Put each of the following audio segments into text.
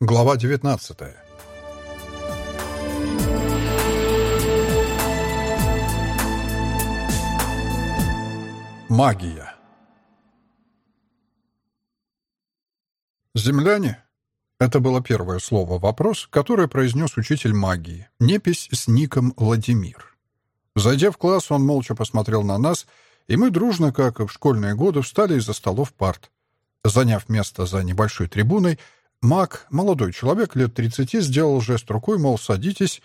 Глава 19 Магия «Земляне?» — это было первое слово-вопрос, которое произнес учитель магии, непись с ником Владимир. Зайдя в класс, он молча посмотрел на нас, и мы дружно, как в школьные годы, встали из-за столов парт. Заняв место за небольшой трибуной, Маг, молодой человек лет 30, сделал жест рукой, мол, садитесь,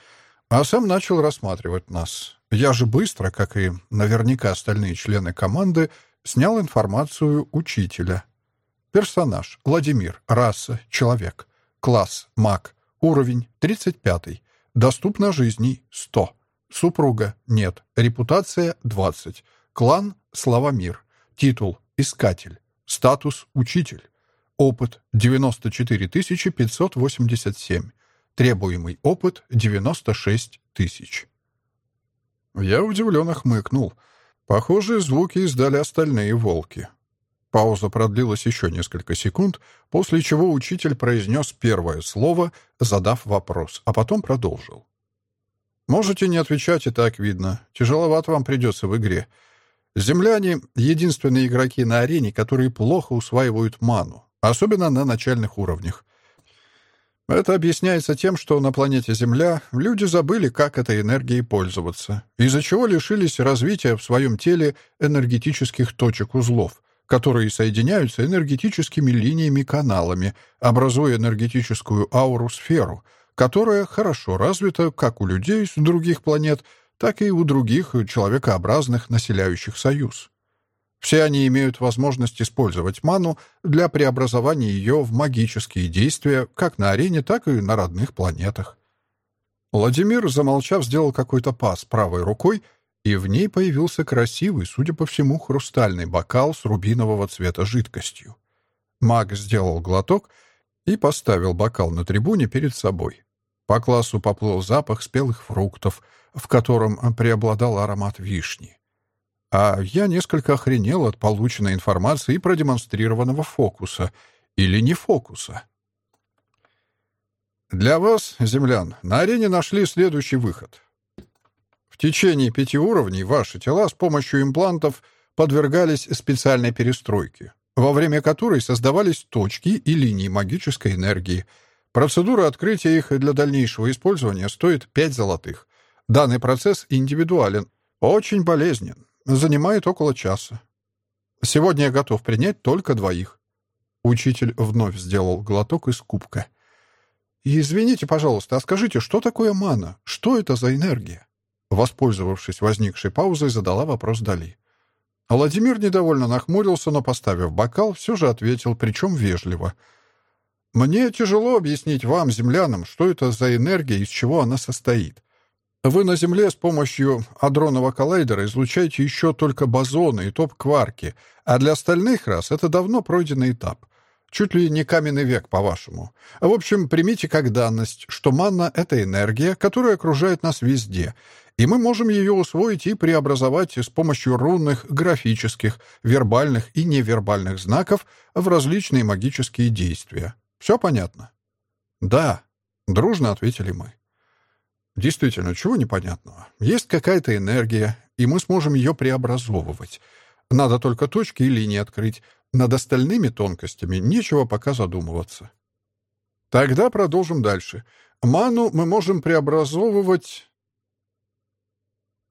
а сам начал рассматривать нас. Я же быстро, как и наверняка остальные члены команды, снял информацию учителя. Персонаж — Владимир, раса — человек, класс — маг, уровень — 35, доступно жизней — 100, супруга — нет, репутация — 20, клан — Славомир, титул — искатель, статус — учитель. Опыт 94 587. Требуемый опыт 96 тысяч. Я удивленно хмыкнул. Похожие звуки издали остальные волки. Пауза продлилась еще несколько секунд, после чего учитель произнес первое слово, задав вопрос, а потом продолжил. «Можете не отвечать, и так видно. Тяжеловато вам придется в игре. Земляне — единственные игроки на арене, которые плохо усваивают ману особенно на начальных уровнях. Это объясняется тем, что на планете Земля люди забыли, как этой энергией пользоваться, из-за чего лишились развития в своем теле энергетических точек узлов, которые соединяются энергетическими линиями-каналами, образуя энергетическую ауру-сферу, которая хорошо развита как у людей с других планет, так и у других человекообразных, населяющих Союз. Все они имеют возможность использовать ману для преобразования ее в магические действия как на арене, так и на родных планетах. Владимир, замолчав, сделал какой-то пас правой рукой, и в ней появился красивый, судя по всему, хрустальный бокал с рубинового цвета жидкостью. Маг сделал глоток и поставил бокал на трибуне перед собой. По классу поплыл запах спелых фруктов, в котором преобладал аромат вишни а я несколько охренел от полученной информации и продемонстрированного фокуса. Или не фокуса. Для вас, землян, на арене нашли следующий выход. В течение пяти уровней ваши тела с помощью имплантов подвергались специальной перестройке, во время которой создавались точки и линии магической энергии. Процедура открытия их для дальнейшего использования стоит 5 золотых. Данный процесс индивидуален, очень болезнен, Занимает около часа. Сегодня я готов принять только двоих. Учитель вновь сделал глоток из кубка. «Извините, пожалуйста, а скажите, что такое мана? Что это за энергия?» Воспользовавшись возникшей паузой, задала вопрос Дали. Владимир недовольно нахмурился, но, поставив бокал, все же ответил, причем вежливо. «Мне тяжело объяснить вам, землянам, что это за энергия и из чего она состоит. Вы на Земле с помощью адронного коллайдера излучаете еще только бозоны и топ-кварки, а для остальных рас это давно пройденный этап. Чуть ли не каменный век, по-вашему. В общем, примите как данность, что манна — это энергия, которая окружает нас везде, и мы можем ее усвоить и преобразовать с помощью рунных, графических, вербальных и невербальных знаков в различные магические действия. Все понятно? «Да», — дружно ответили мы. Действительно, чего непонятного? Есть какая-то энергия, и мы сможем ее преобразовывать. Надо только точки и линии открыть. Над остальными тонкостями нечего пока задумываться. Тогда продолжим дальше. Ману мы можем преобразовывать...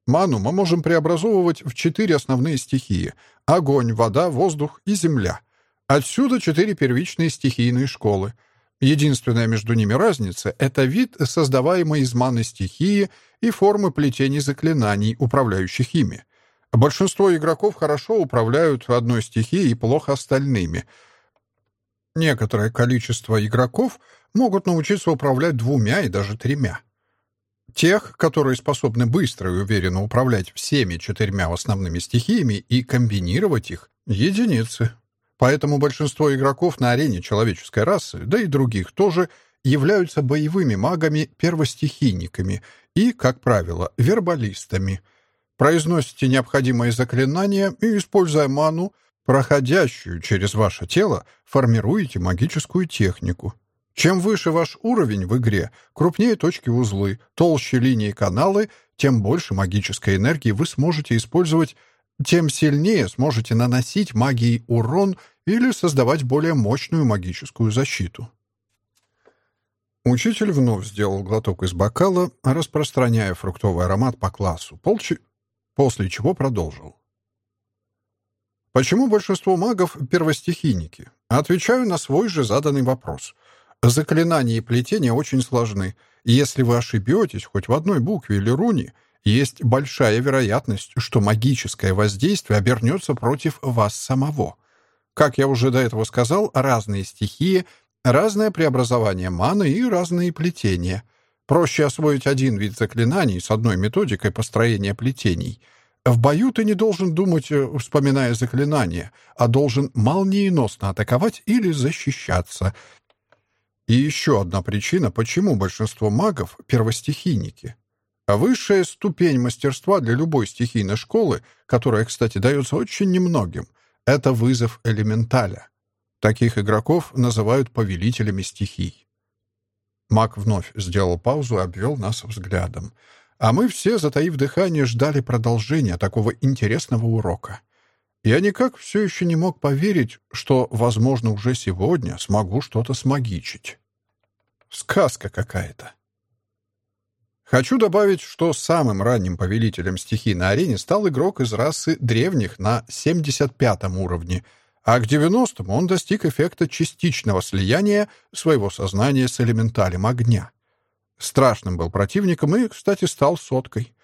Ману мы можем преобразовывать в четыре основные стихии — огонь, вода, воздух и земля. Отсюда четыре первичные стихийные школы — Единственная между ними разница — это вид, создаваемый из маны стихии и формы плетений заклинаний, управляющих ими. Большинство игроков хорошо управляют одной стихией и плохо остальными. Некоторое количество игроков могут научиться управлять двумя и даже тремя. Тех, которые способны быстро и уверенно управлять всеми четырьмя основными стихиями и комбинировать их — единицы. Поэтому большинство игроков на арене человеческой расы, да и других тоже, являются боевыми магами-первостихийниками и, как правило, вербалистами. Произносите необходимые заклинания и, используя ману, проходящую через ваше тело, формируете магическую технику. Чем выше ваш уровень в игре, крупнее точки-узлы, толще линии-каналы, тем больше магической энергии вы сможете использовать, тем сильнее сможете наносить магией урон или создавать более мощную магическую защиту. Учитель вновь сделал глоток из бокала, распространяя фруктовый аромат по классу, полчи... после чего продолжил. Почему большинство магов — первостихийники? Отвечаю на свой же заданный вопрос. Заклинания и плетения очень сложны. Если вы ошибетесь хоть в одной букве или руне, есть большая вероятность, что магическое воздействие обернется против вас самого. Как я уже до этого сказал, разные стихии, разное преобразование маны и разные плетения. Проще освоить один вид заклинаний с одной методикой построения плетений — в бою ты не должен думать, э, вспоминая заклинания, а должен молниеносно атаковать или защищаться. И еще одна причина, почему большинство магов — первостихийники. А высшая ступень мастерства для любой стихийной школы, которая, кстати, дается очень немногим, это вызов элементаля. Таких игроков называют повелителями стихий. Маг вновь сделал паузу и обвел нас взглядом — а мы все, затаив дыхание, ждали продолжения такого интересного урока. Я никак все еще не мог поверить, что, возможно, уже сегодня смогу что-то смагичить. Сказка какая-то. Хочу добавить, что самым ранним повелителем стихий на арене стал игрок из расы древних на 75 уровне, а к 90 он достиг эффекта частичного слияния своего сознания с элементалем огня. Страшным был противником и, кстати, стал соткой.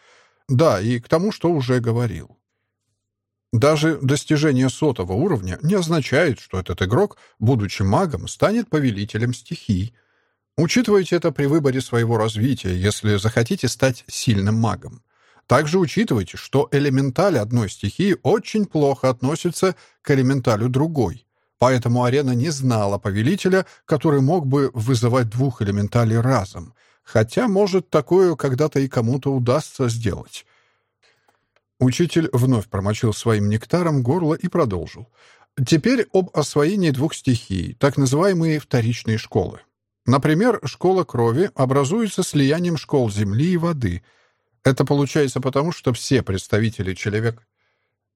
Да, и к тому, что уже говорил. Даже достижение сотого уровня не означает, что этот игрок, будучи магом, станет повелителем стихий. Учитывайте это при выборе своего развития, если захотите стать сильным магом. Также учитывайте, что элементаль одной стихии очень плохо относится к элементалю другой. Поэтому арена не знала повелителя, который мог бы вызывать двух элементалей разом — Хотя, может, такое когда-то и кому-то удастся сделать. Учитель вновь промочил своим нектаром горло и продолжил. Теперь об освоении двух стихий, так называемые вторичные школы. Например, школа крови образуется слиянием школ земли и воды. Это получается потому, что все представители человека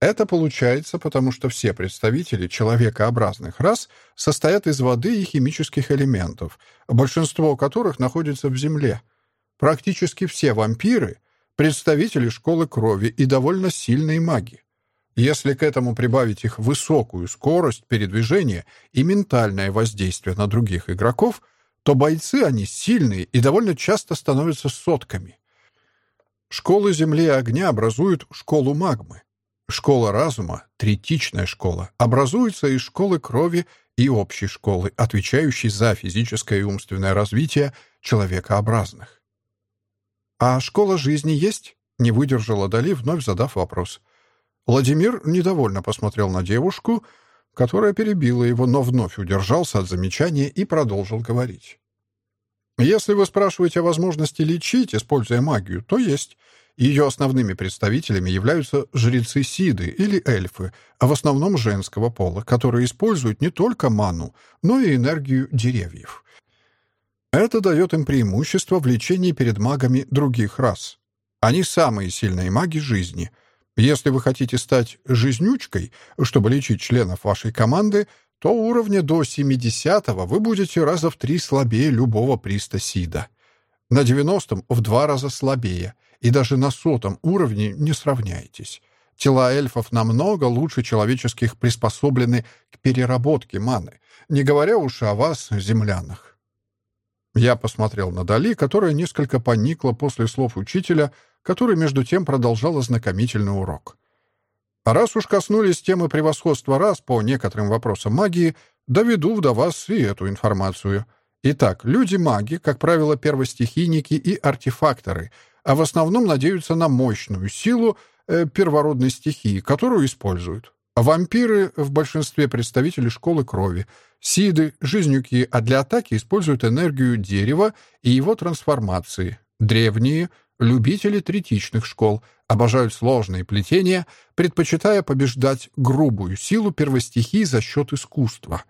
это получается, потому что все представители человекообразных рас состоят из воды и химических элементов, большинство которых находится в Земле. Практически все вампиры — представители школы крови и довольно сильные маги. Если к этому прибавить их высокую скорость передвижения и ментальное воздействие на других игроков, то бойцы они сильные и довольно часто становятся сотками. Школы Земли и Огня образуют школу магмы. Школа разума, третичная школа, образуется из школы крови и общей школы, отвечающей за физическое и умственное развитие человекообразных. «А школа жизни есть?» — не выдержала Дали, вновь задав вопрос. Владимир недовольно посмотрел на девушку, которая перебила его, но вновь удержался от замечания и продолжил говорить. «Если вы спрашиваете о возможности лечить, используя магию, то есть. Ее основными представителями являются жрецы Сиды или эльфы, а в основном женского пола, которые используют не только ману, но и энергию деревьев. Это дает им преимущество в лечении перед магами других рас. Они самые сильные маги жизни. Если вы хотите стать жизнючкой, чтобы лечить членов вашей команды, то уровня до 70-го вы будете раза в три слабее любого приста Сида. На 90-м в два раза слабее — и даже на сотом уровне не сравняетесь. Тела эльфов намного лучше человеческих приспособлены к переработке маны, не говоря уж о вас, землянах. Я посмотрел на Дали, которая несколько поникла после слов учителя, который между тем продолжал ознакомительный урок. А раз уж коснулись темы превосходства рас по некоторым вопросам магии, доведу до вас и эту информацию. Итак, люди-маги, как правило, первостихийники и артефакторы — а в основном надеются на мощную силу э, первородной стихии, которую используют. Вампиры в большинстве представители школы крови, сиды, жизнюки, а для атаки используют энергию дерева и его трансформации. Древние, любители третичных школ, обожают сложные плетения, предпочитая побеждать грубую силу первостихии за счет искусства.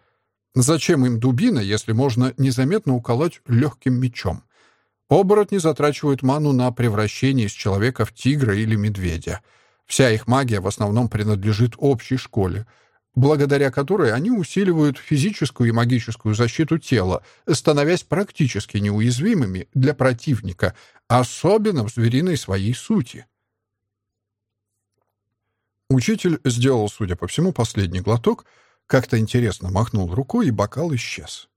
Зачем им дубина, если можно незаметно уколоть легким мечом? Оборотни затрачивают ману на превращение из человека в тигра или медведя. Вся их магия в основном принадлежит общей школе, благодаря которой они усиливают физическую и магическую защиту тела, становясь практически неуязвимыми для противника, особенно в звериной своей сути. Учитель сделал, судя по всему, последний глоток, как-то интересно махнул рукой, и бокал исчез.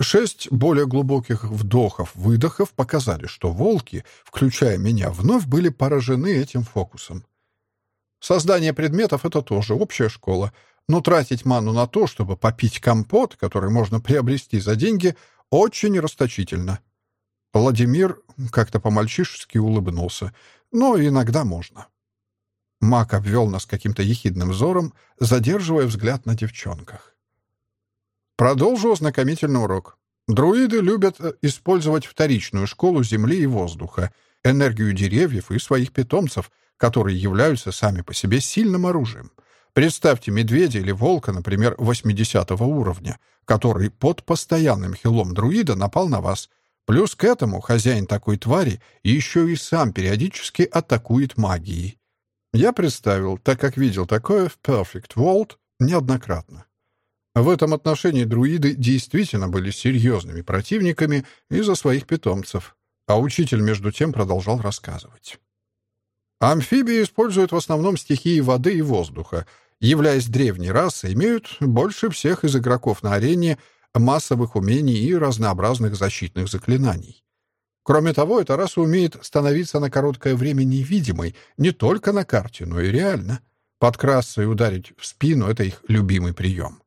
Шесть более глубоких вдохов-выдохов показали, что волки, включая меня, вновь были поражены этим фокусом. Создание предметов — это тоже общая школа, но тратить ману на то, чтобы попить компот, который можно приобрести за деньги, очень расточительно. Владимир как-то по-мальчишески улыбнулся, но иногда можно. Мак обвел нас каким-то ехидным взором, задерживая взгляд на девчонках. Продолжу ознакомительный урок. Друиды любят э, использовать вторичную школу земли и воздуха, энергию деревьев и своих питомцев, которые являются сами по себе сильным оружием. Представьте медведя или волка, например, 80 уровня, который под постоянным хилом друида напал на вас. Плюс к этому хозяин такой твари еще и сам периодически атакует магией. Я представил, так как видел такое в Perfect World неоднократно. В этом отношении друиды действительно были серьезными противниками из-за своих питомцев, а учитель между тем продолжал рассказывать. Амфибии используют в основном стихии воды и воздуха, являясь древней расой, имеют больше всех из игроков на арене массовых умений и разнообразных защитных заклинаний. Кроме того, эта раса умеет становиться на короткое время невидимой не только на карте, но и реально. Подкрасться и ударить в спину — это их любимый прием.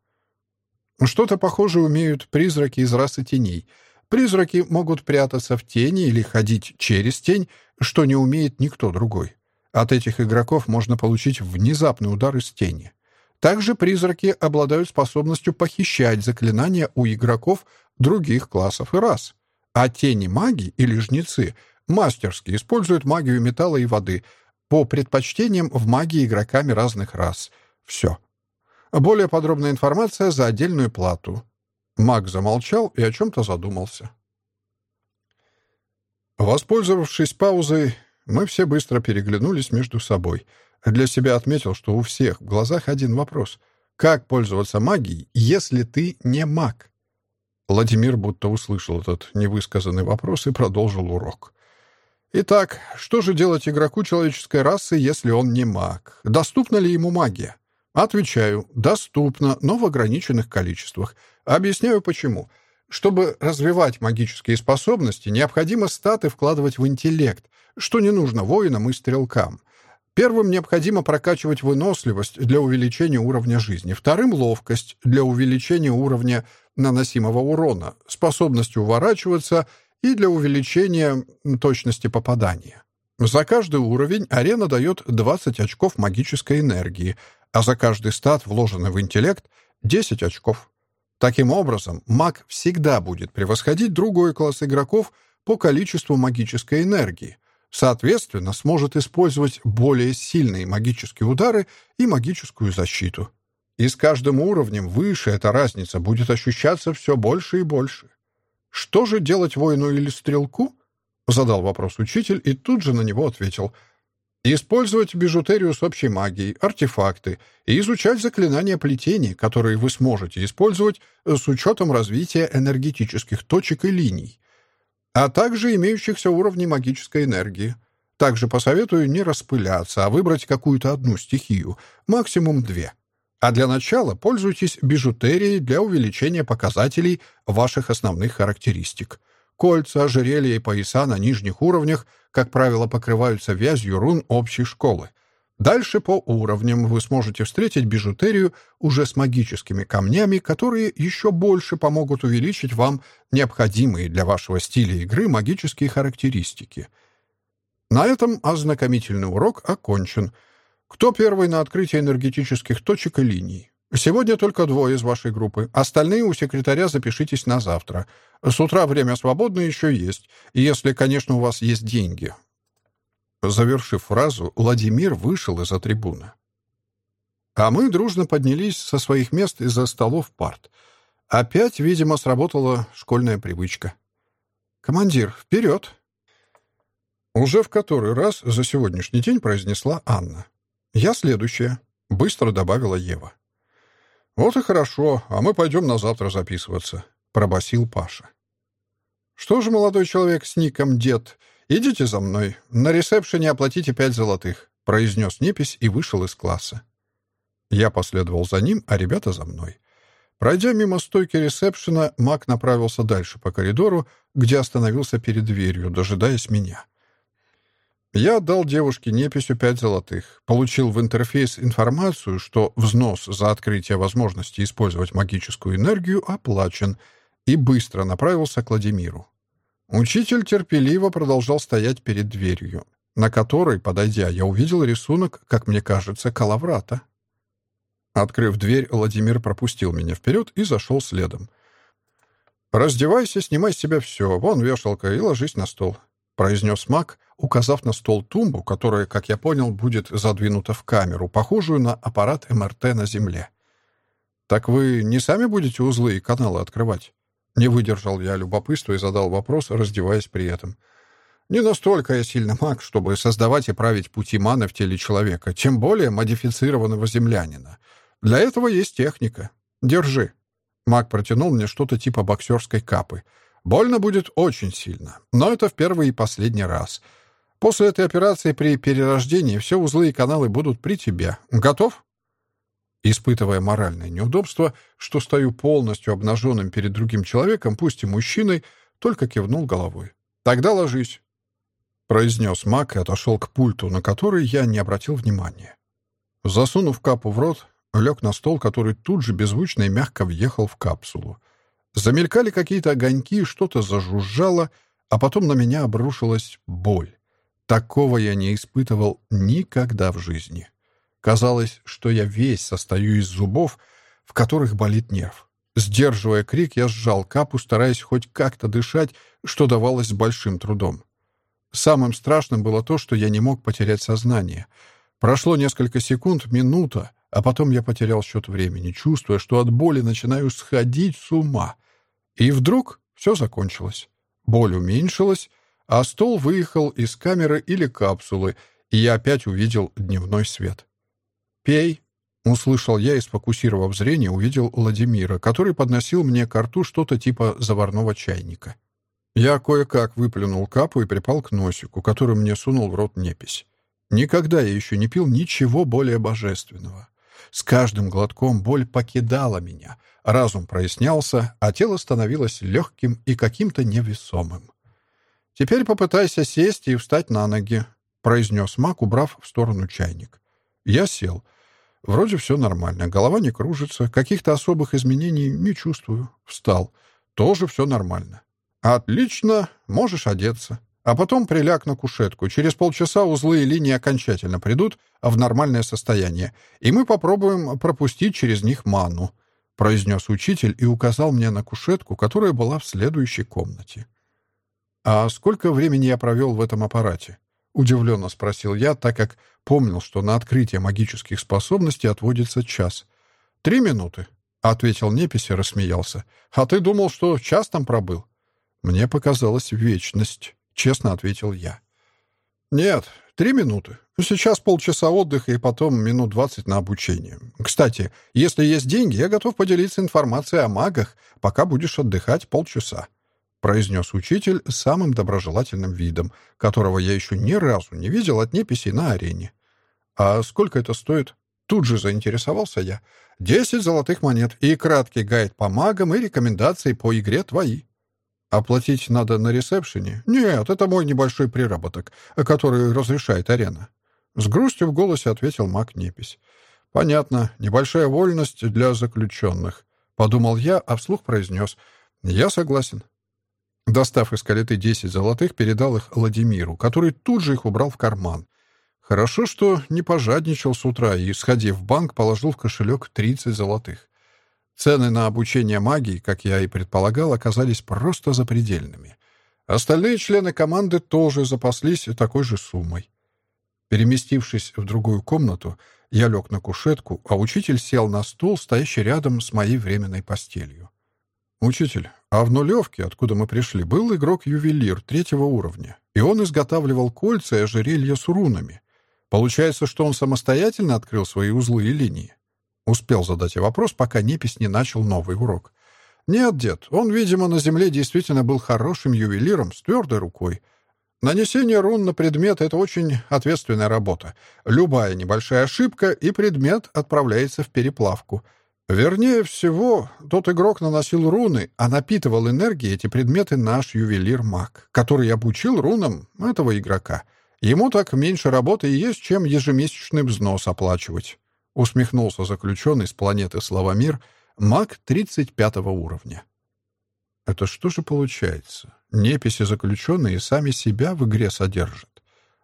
Что-то похожее умеют призраки из расы теней. Призраки могут прятаться в тени или ходить через тень, что не умеет никто другой. От этих игроков можно получить внезапный удар из тени. Также призраки обладают способностью похищать заклинания у игроков других классов и рас. А тени маги или жнецы мастерски используют магию металла и воды по предпочтениям в магии игроками разных рас. Все. Более подробная информация за отдельную плату. Маг замолчал и о чем-то задумался. Воспользовавшись паузой, мы все быстро переглянулись между собой. Для себя отметил, что у всех в глазах один вопрос. Как пользоваться магией, если ты не маг? Владимир будто услышал этот невысказанный вопрос и продолжил урок. Итак, что же делать игроку человеческой расы, если он не маг? Доступна ли ему магия? Отвечаю, доступна, но в ограниченных количествах. Объясняю почему. Чтобы развивать магические способности, необходимо статы вкладывать в интеллект, что не нужно воинам и стрелкам. Первым необходимо прокачивать выносливость для увеличения уровня жизни, вторым — ловкость для увеличения уровня наносимого урона, способность уворачиваться и для увеличения точности попадания. За каждый уровень арена дает 20 очков магической энергии, а за каждый стат, вложенный в интеллект, 10 очков. Таким образом, маг всегда будет превосходить другой класс игроков по количеству магической энергии, соответственно, сможет использовать более сильные магические удары и магическую защиту. И с каждым уровнем выше эта разница будет ощущаться все больше и больше. «Что же делать воину или стрелку?» — задал вопрос учитель и тут же на него ответил. «Использовать бижутерию с общей магией, артефакты и изучать заклинания плетения, которые вы сможете использовать с учетом развития энергетических точек и линий, а также имеющихся уровней магической энергии. Также посоветую не распыляться, а выбрать какую-то одну стихию, максимум две». А для начала пользуйтесь бижутерией для увеличения показателей ваших основных характеристик. Кольца, ожерелья и пояса на нижних уровнях, как правило, покрываются вязью рун общей школы. Дальше по уровням вы сможете встретить бижутерию уже с магическими камнями, которые еще больше помогут увеличить вам необходимые для вашего стиля игры магические характеристики. На этом ознакомительный урок окончен — кто первый на открытие энергетических точек и линий? Сегодня только двое из вашей группы. Остальные у секретаря запишитесь на завтра. С утра время свободное еще есть, если, конечно, у вас есть деньги». Завершив фразу, Владимир вышел из-за трибуны. А мы дружно поднялись со своих мест из-за столов парт. Опять, видимо, сработала школьная привычка. «Командир, вперед!» Уже в который раз за сегодняшний день произнесла Анна. «Я следующая», — быстро добавила Ева. «Вот и хорошо, а мы пойдем на завтра записываться», — пробасил Паша. «Что же, молодой человек с ником Дед, идите за мной. На ресепшене оплатите пять золотых», — произнес Непись и вышел из класса. Я последовал за ним, а ребята за мной. Пройдя мимо стойки ресепшена, Мак направился дальше по коридору, где остановился перед дверью, дожидаясь меня. Я отдал девушке неписью пять золотых, получил в интерфейс информацию, что взнос за открытие возможности использовать магическую энергию оплачен, и быстро направился к Владимиру. Учитель терпеливо продолжал стоять перед дверью, на которой, подойдя, я увидел рисунок, как мне кажется, калаврата. Открыв дверь, Владимир пропустил меня вперед и зашел следом. «Раздевайся, снимай с себя все, вон вешалка, и ложись на стол», — произнес маг, указав на стол тумбу, которая, как я понял, будет задвинута в камеру, похожую на аппарат МРТ на Земле. «Так вы не сами будете узлы и каналы открывать?» Не выдержал я любопытства и задал вопрос, раздеваясь при этом. «Не настолько я сильно маг, чтобы создавать и править пути маны в теле человека, тем более модифицированного землянина. Для этого есть техника. Держи». Маг протянул мне что-то типа боксерской капы. «Больно будет очень сильно, но это в первый и последний раз. После этой операции при перерождении все узлы и каналы будут при тебе. Готов?» Испытывая моральное неудобство, что стою полностью обнаженным перед другим человеком, пусть и мужчиной, только кивнул головой. «Тогда ложись», — произнес маг и отошел к пульту, на который я не обратил внимания. Засунув капу в рот, лег на стол, который тут же беззвучно и мягко въехал в капсулу. Замелькали какие-то огоньки, что-то зажужжало, а потом на меня обрушилась боль. Такого я не испытывал никогда в жизни. Казалось, что я весь состою из зубов, в которых болит нерв. Сдерживая крик, я сжал капу, стараясь хоть как-то дышать, что давалось большим трудом. Самым страшным было то, что я не мог потерять сознание. Прошло несколько секунд, минута, а потом я потерял счет времени, чувствуя, что от боли начинаю сходить с ума. И вдруг все закончилось. Боль уменьшилась, а стол выехал из камеры или капсулы, и я опять увидел дневной свет. «Пей», — услышал я и, сфокусировав зрение, увидел Владимира, который подносил мне к рту что-то типа заварного чайника. Я кое-как выплюнул капу и припал к носику, который мне сунул в рот непись. Никогда я еще не пил ничего более божественного. С каждым глотком боль покидала меня, разум прояснялся, а тело становилось легким и каким-то невесомым. «Теперь попытайся сесть и встать на ноги», — произнес маг, убрав в сторону чайник. Я сел. Вроде все нормально, голова не кружится, каких-то особых изменений не чувствую. Встал. Тоже все нормально. «Отлично, можешь одеться», а потом приляг на кушетку. Через полчаса узлы и линии окончательно придут в нормальное состояние, и мы попробуем пропустить через них ману», — произнес учитель и указал мне на кушетку, которая была в следующей комнате. «А сколько времени я провел в этом аппарате?» — удивленно спросил я, так как помнил, что на открытие магических способностей отводится час. «Три минуты», — ответил Непись и рассмеялся. «А ты думал, что час там пробыл?» «Мне показалась вечность». — честно ответил я. «Нет, три минуты. Сейчас полчаса отдыха и потом минут двадцать на обучение. Кстати, если есть деньги, я готов поделиться информацией о магах, пока будешь отдыхать полчаса», — произнес учитель самым доброжелательным видом, которого я еще ни разу не видел от неписей на арене. «А сколько это стоит?» Тут же заинтересовался я. «Десять золотых монет и краткий гайд по магам и рекомендации по игре твои». Оплатить надо на ресепшене? Нет, это мой небольшой приработок, который разрешает арена. С грустью в голосе ответил маг Непись. Понятно, небольшая вольность для заключенных. Подумал я, а вслух произнес. Я согласен. Достав из калиты десять золотых, передал их Владимиру, который тут же их убрал в карман. Хорошо, что не пожадничал с утра и, сходив в банк, положил в кошелек тридцать золотых. Цены на обучение магии, как я и предполагал, оказались просто запредельными. Остальные члены команды тоже запаслись такой же суммой. Переместившись в другую комнату, я лег на кушетку, а учитель сел на стул, стоящий рядом с моей временной постелью. «Учитель, а в нулевке, откуда мы пришли, был игрок-ювелир третьего уровня, и он изготавливал кольца и ожерелья с рунами. Получается, что он самостоятельно открыл свои узлы и линии?» Успел задать я вопрос, пока Непись не начал новый урок. «Нет, дед, он, видимо, на Земле действительно был хорошим ювелиром с твердой рукой. Нанесение рун на предмет — это очень ответственная работа. Любая небольшая ошибка, и предмет отправляется в переплавку — Вернее всего, тот игрок наносил руны, а напитывал энергией эти предметы наш ювелир-маг, который обучил рунам этого игрока. Ему так меньше работы и есть, чем ежемесячный взнос оплачивать. Усмехнулся заключенный с планеты Славомир, маг 35 уровня. Это что же получается? Неписи заключенные сами себя в игре содержат.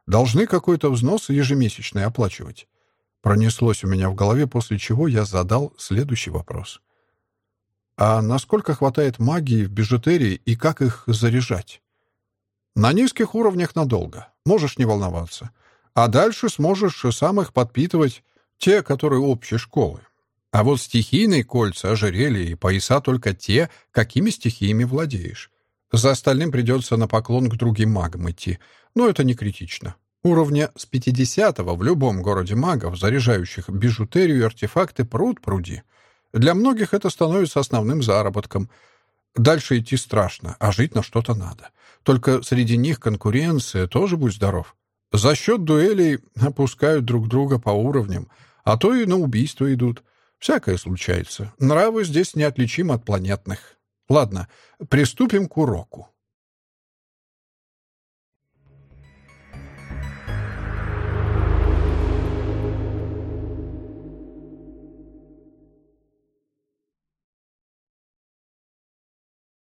Должны какой-то взнос ежемесячный оплачивать. Пронеслось у меня в голове, после чего я задал следующий вопрос. А насколько хватает магии в бижутерии и как их заряжать? На низких уровнях надолго, можешь не волноваться. А дальше сможешь сам их подпитывать, те, которые общей школы. А вот стихийные кольца, ожерелья и пояса только те, какими стихиями владеешь. За остальным придется на поклон к другим магам идти, но это не критично. Уровня с 50-го в любом городе магов, заряжающих бижутерию и артефакты, пруд пруди. Для многих это становится основным заработком. Дальше идти страшно, а жить на что-то надо. Только среди них конкуренция, тоже будь здоров. За счет дуэлей опускают друг друга по уровням, а то и на убийство идут. Всякое случается. Нравы здесь неотличимы от планетных. Ладно, приступим к уроку.